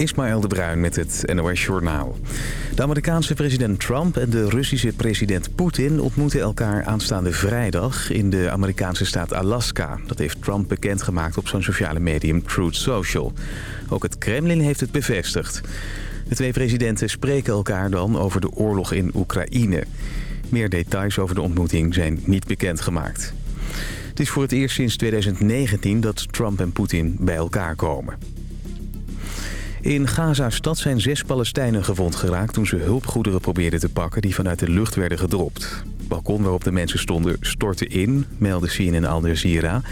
Ismaël de Bruin met het NOS Journaal. De Amerikaanse president Trump en de Russische president Poetin ontmoeten elkaar aanstaande vrijdag in de Amerikaanse staat Alaska. Dat heeft Trump bekendgemaakt op zijn sociale medium Truth Social. Ook het Kremlin heeft het bevestigd. De twee presidenten spreken elkaar dan over de oorlog in Oekraïne. Meer details over de ontmoeting zijn niet bekendgemaakt. Het is voor het eerst sinds 2019 dat Trump en Poetin bij elkaar komen. In Gaza-stad zijn zes Palestijnen gewond geraakt toen ze hulpgoederen probeerden te pakken die vanuit de lucht werden gedropt. Het balkon waarop de mensen stonden stortte in, meldde CNN Al Jazeera.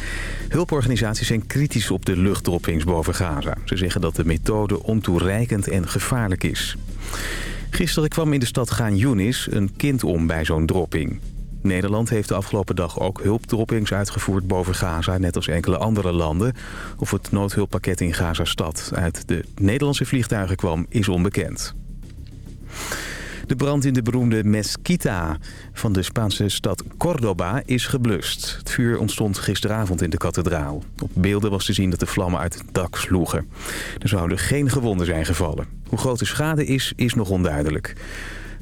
Hulporganisaties zijn kritisch op de luchtdroppings boven Gaza. Ze zeggen dat de methode ontoereikend en gevaarlijk is. Gisteren kwam in de stad Gaan Yunis een kind om bij zo'n dropping. Nederland heeft de afgelopen dag ook hulpdroppings uitgevoerd boven Gaza... net als enkele andere landen. Of het noodhulppakket in Gaza-stad uit de Nederlandse vliegtuigen kwam, is onbekend. De brand in de beroemde Mesquita van de Spaanse stad Córdoba is geblust. Het vuur ontstond gisteravond in de kathedraal. Op beelden was te zien dat de vlammen uit het dak sloegen. Er zouden geen gewonden zijn gevallen. Hoe groot de schade is, is nog onduidelijk.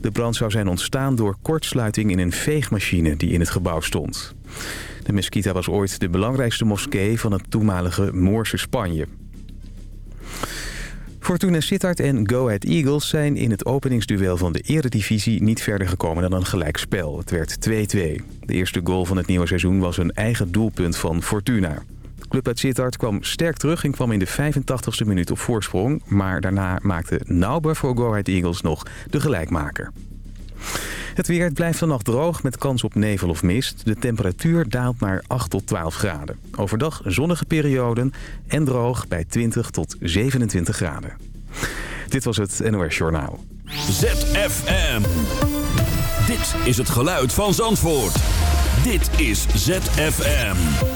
De brand zou zijn ontstaan door kortsluiting in een veegmachine die in het gebouw stond. De Mesquita was ooit de belangrijkste moskee van het toenmalige Moorse Spanje. Fortuna Sittard en Go Ahead Eagles zijn in het openingsduel van de eredivisie niet verder gekomen dan een gelijkspel. Het werd 2-2. De eerste goal van het nieuwe seizoen was een eigen doelpunt van Fortuna. Club uit Sittard kwam sterk terug en kwam in de 85ste minuut op voorsprong. Maar daarna maakte Nauber voor Go Eagles nog de gelijkmaker. Het weer blijft vannacht droog met kans op nevel of mist. De temperatuur daalt naar 8 tot 12 graden. Overdag zonnige perioden en droog bij 20 tot 27 graden. Dit was het NOS Journaal. ZFM. Dit is het geluid van Zandvoort. Dit is ZFM.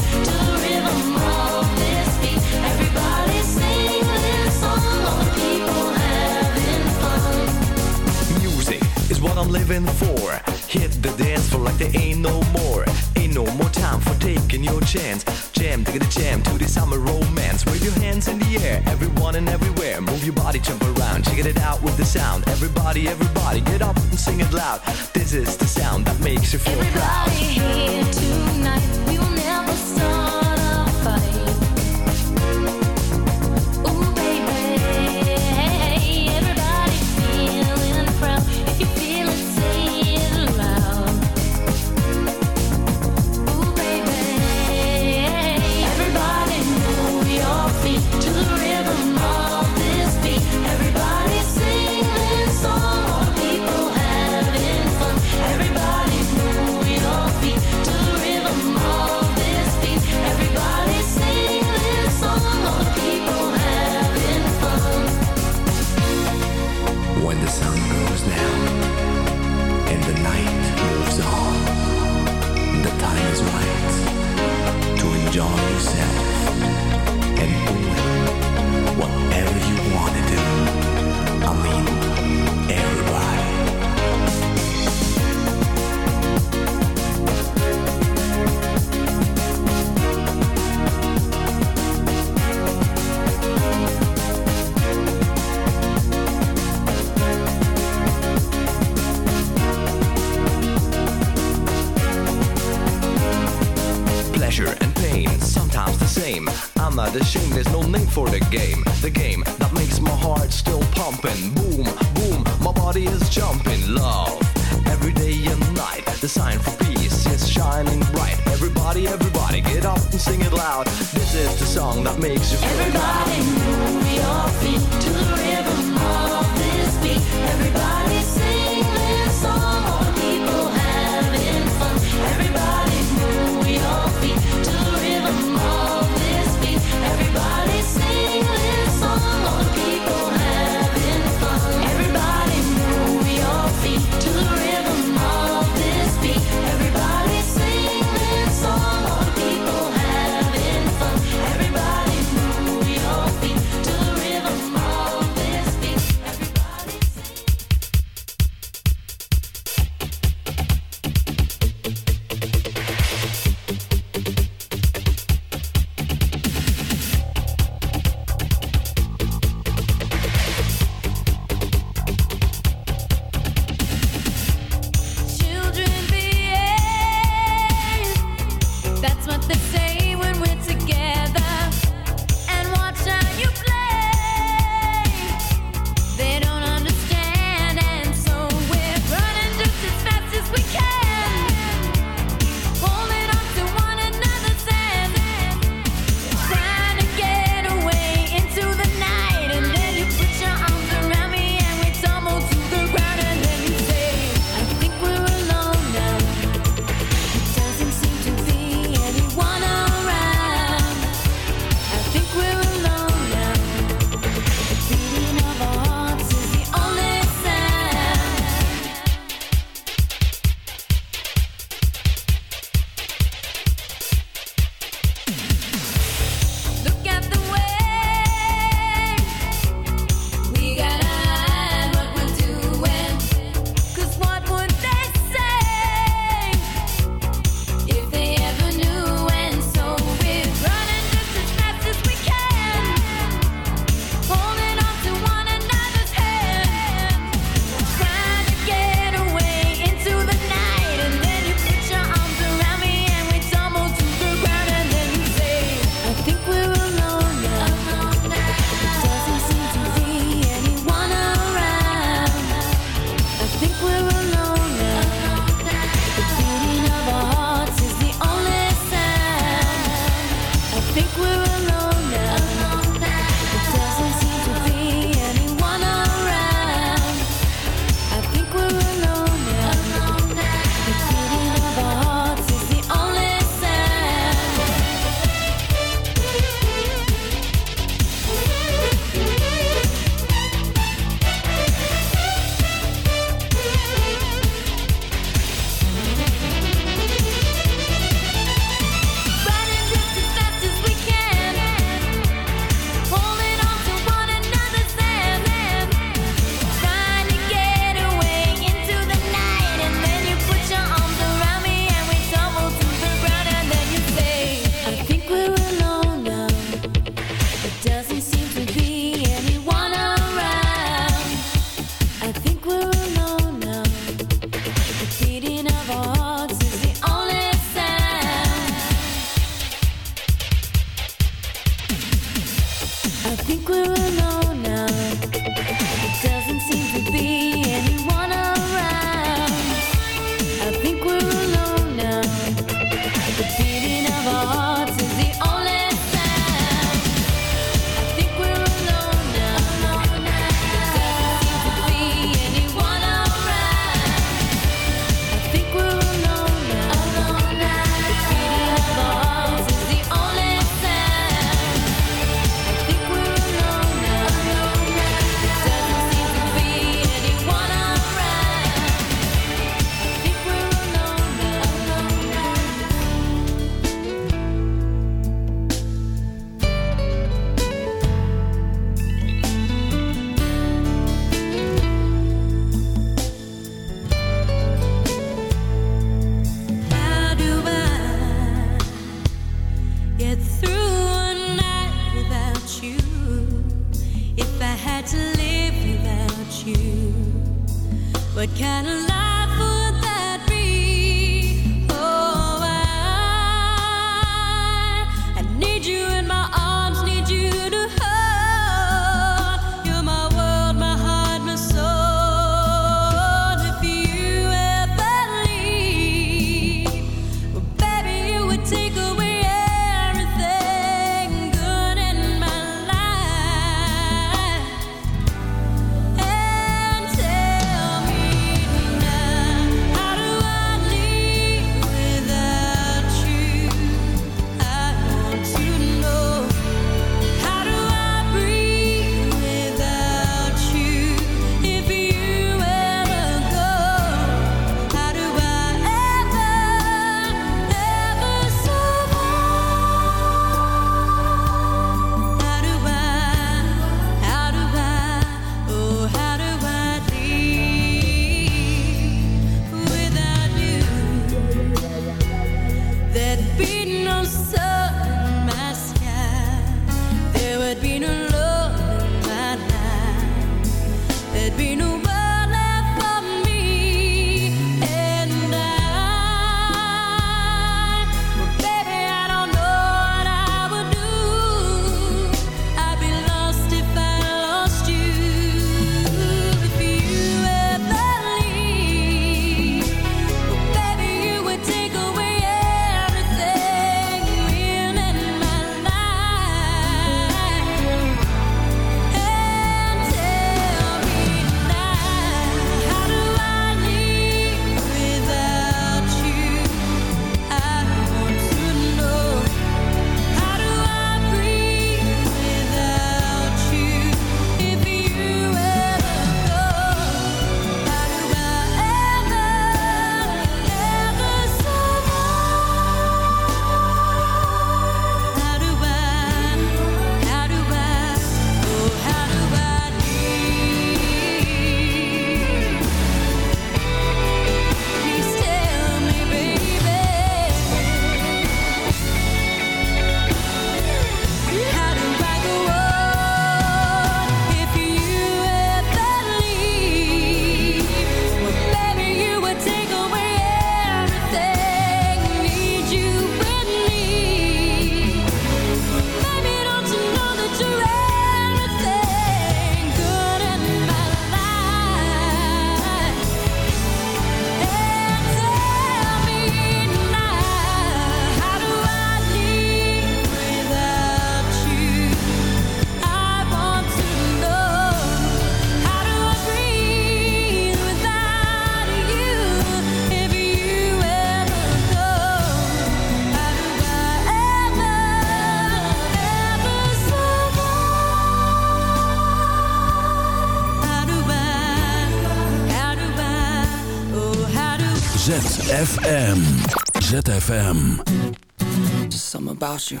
about you.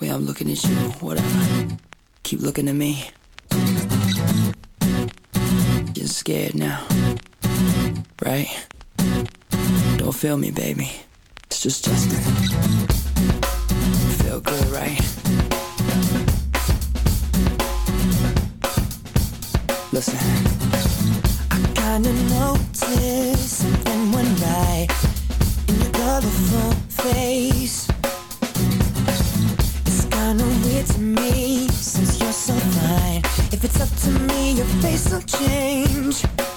Way I'm looking at you, whatever. Keep looking at me. Getting scared now, right? Don't feel me, baby. It's just Justin. Feel good, right? Listen. I kinda noticed something went right in your colorful face to me since you're so fine. If it's up to me, your face will change.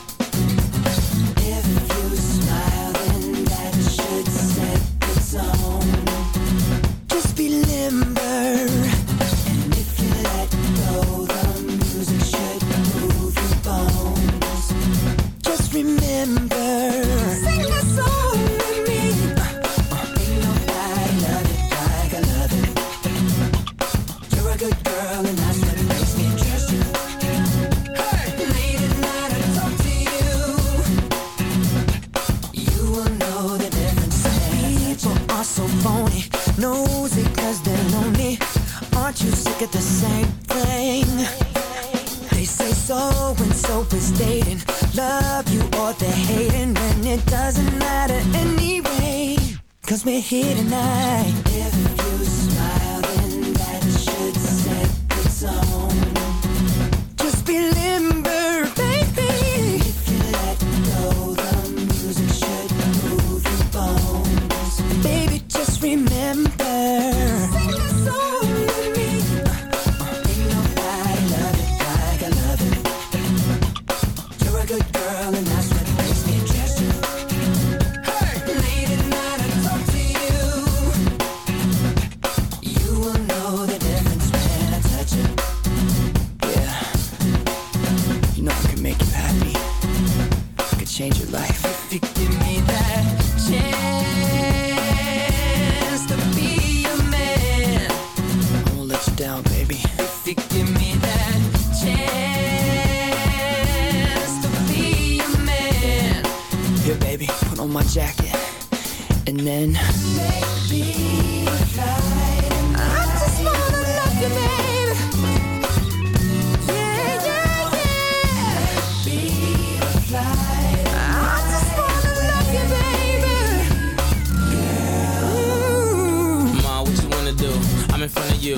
My jacket, and then I just wanna love you, baby. Yeah, yeah, yeah. I just wanna love you, baby. Ma, what you wanna do? I'm in front of you.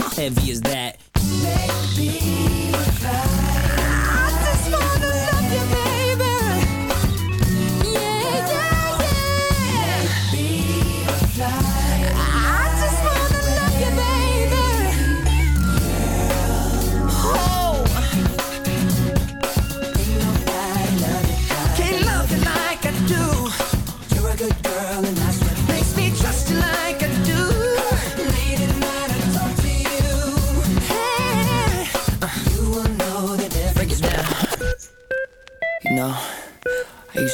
heavy is that? Can't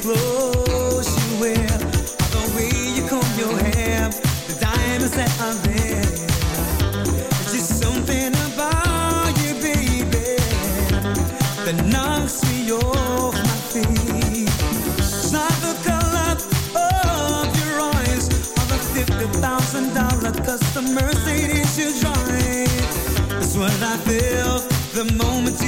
clothes you wear, the way you comb your hair, the diamonds that are there. There's just something about you, baby, that knocks me off my feet. It's not the color of your eyes or the fifty thousand dollar custom Mercedes you drive. It's what I feel the moment you.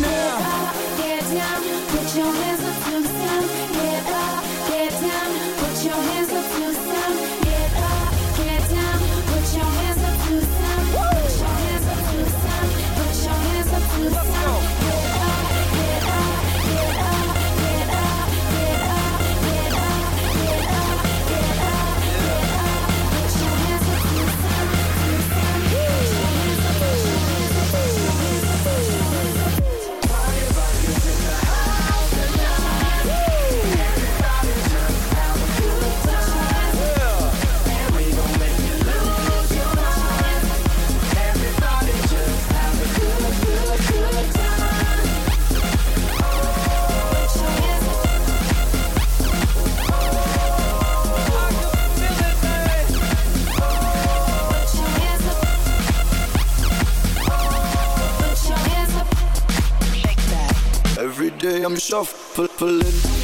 now. Get down, put your hands up to the sound. day I'm shuffling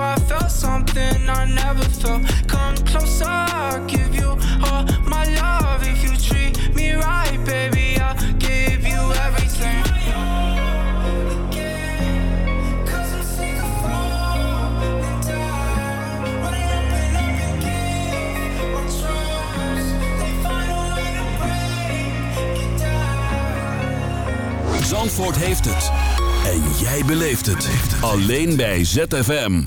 I never felt. Come closer, I'll give you all my love. If you treat me right, baby, I'll give you everything. Zandvoort heeft het. En jij beleeft het. Alleen bij ZFM.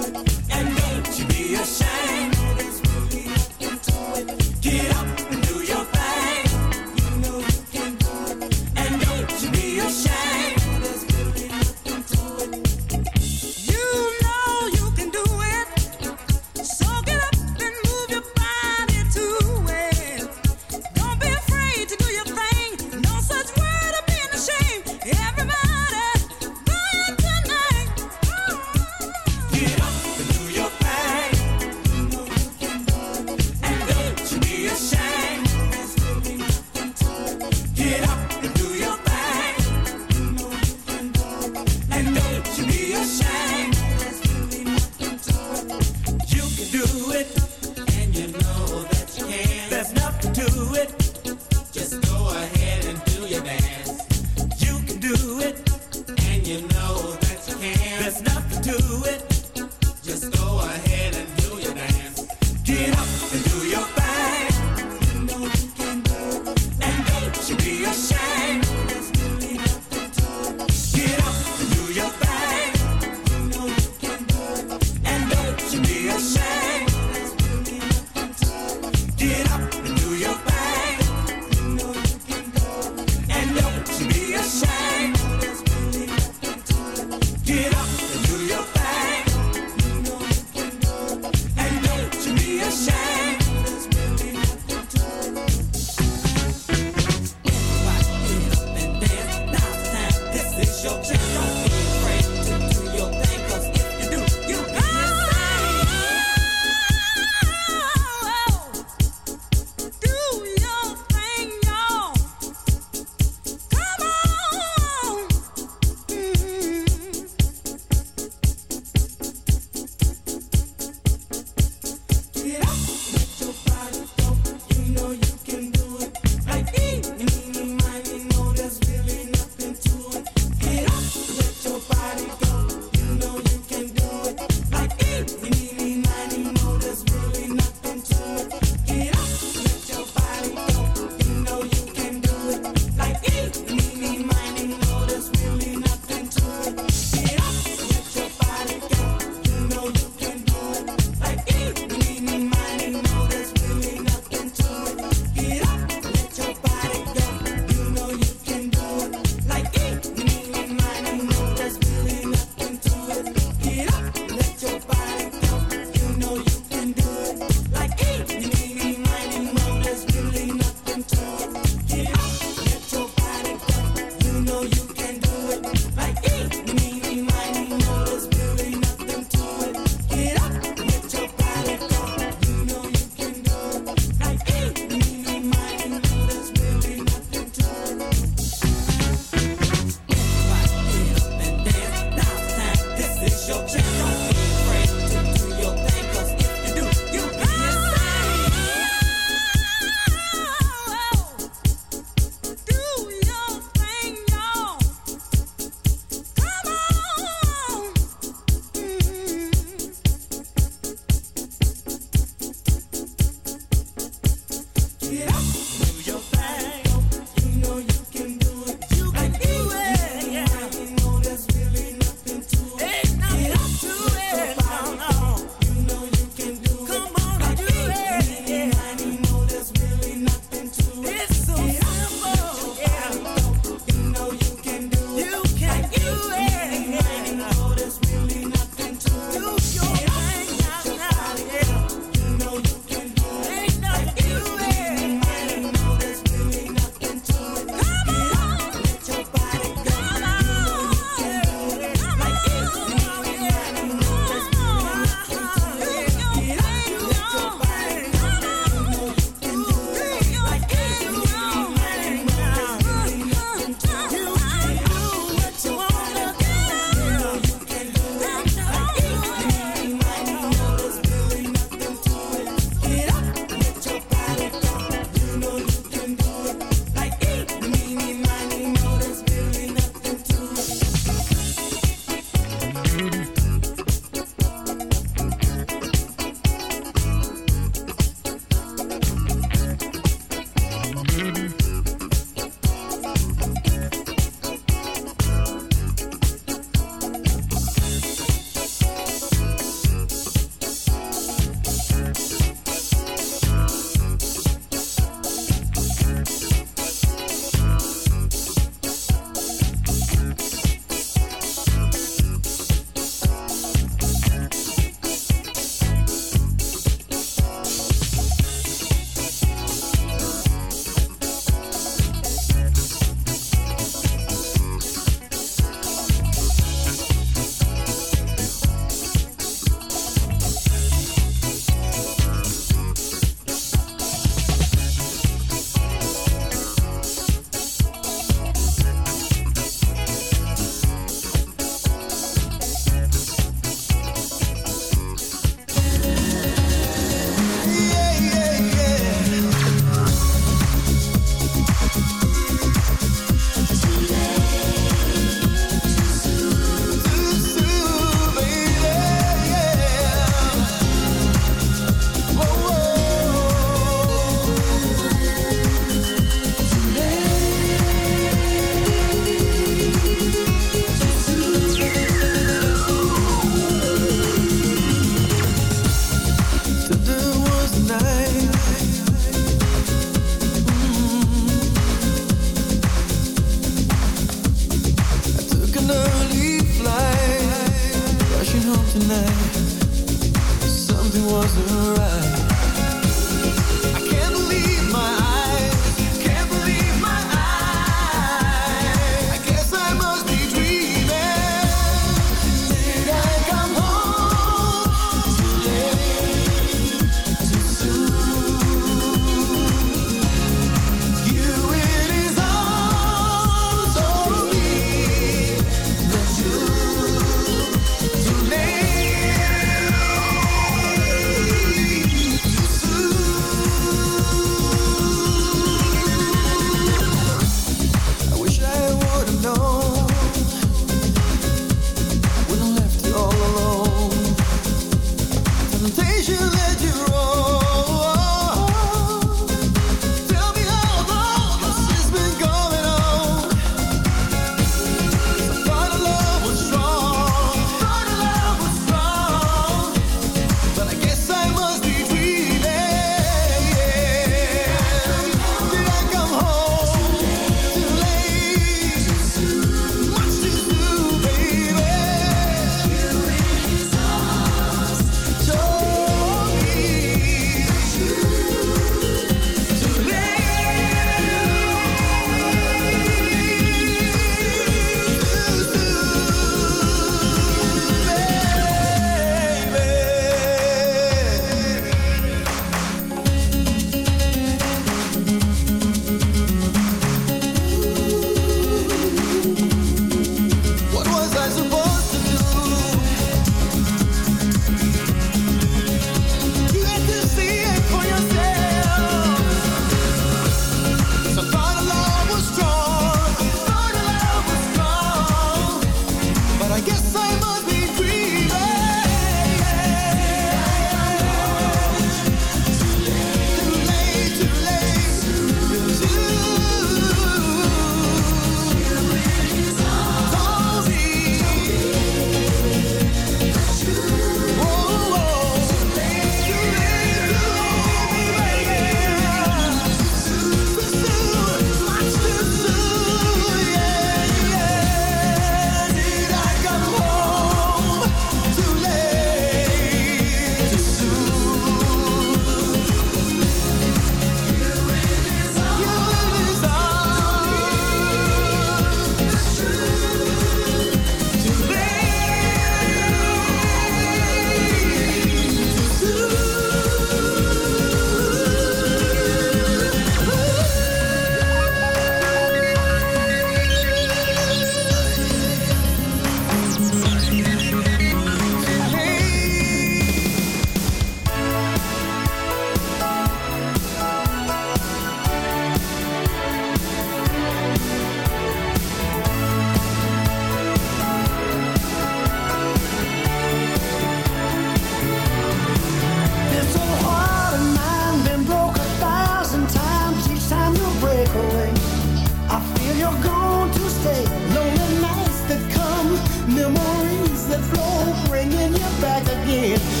Memories that flow, bringing you back again.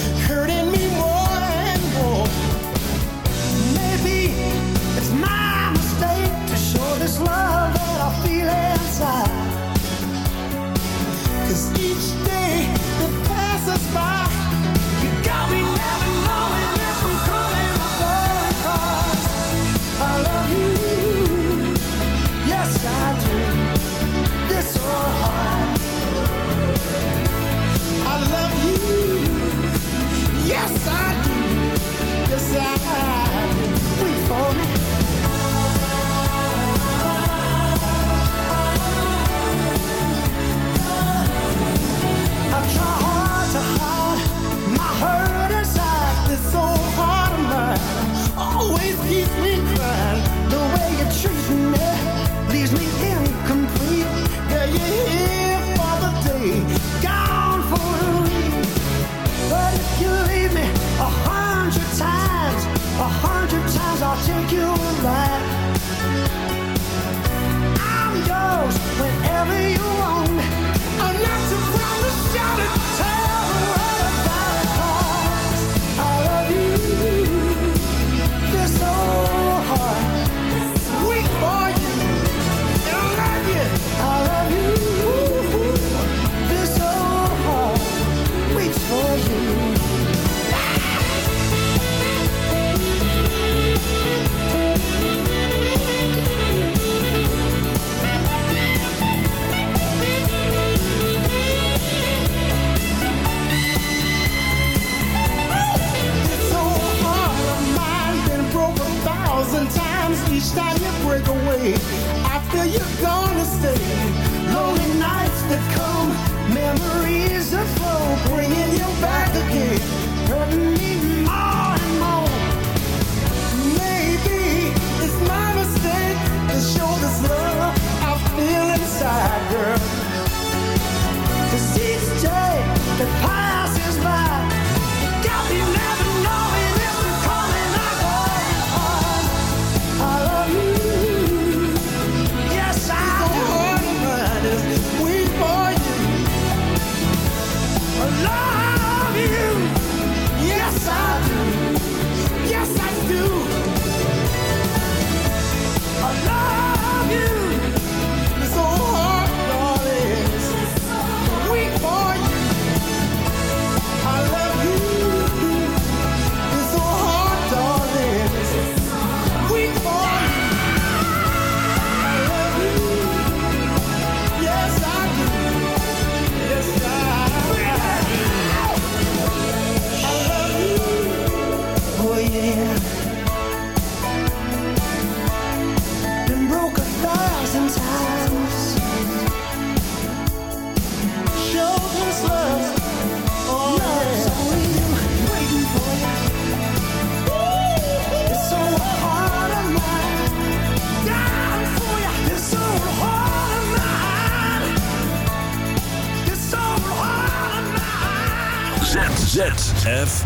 take you alive. I'm yours whenever you want.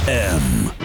On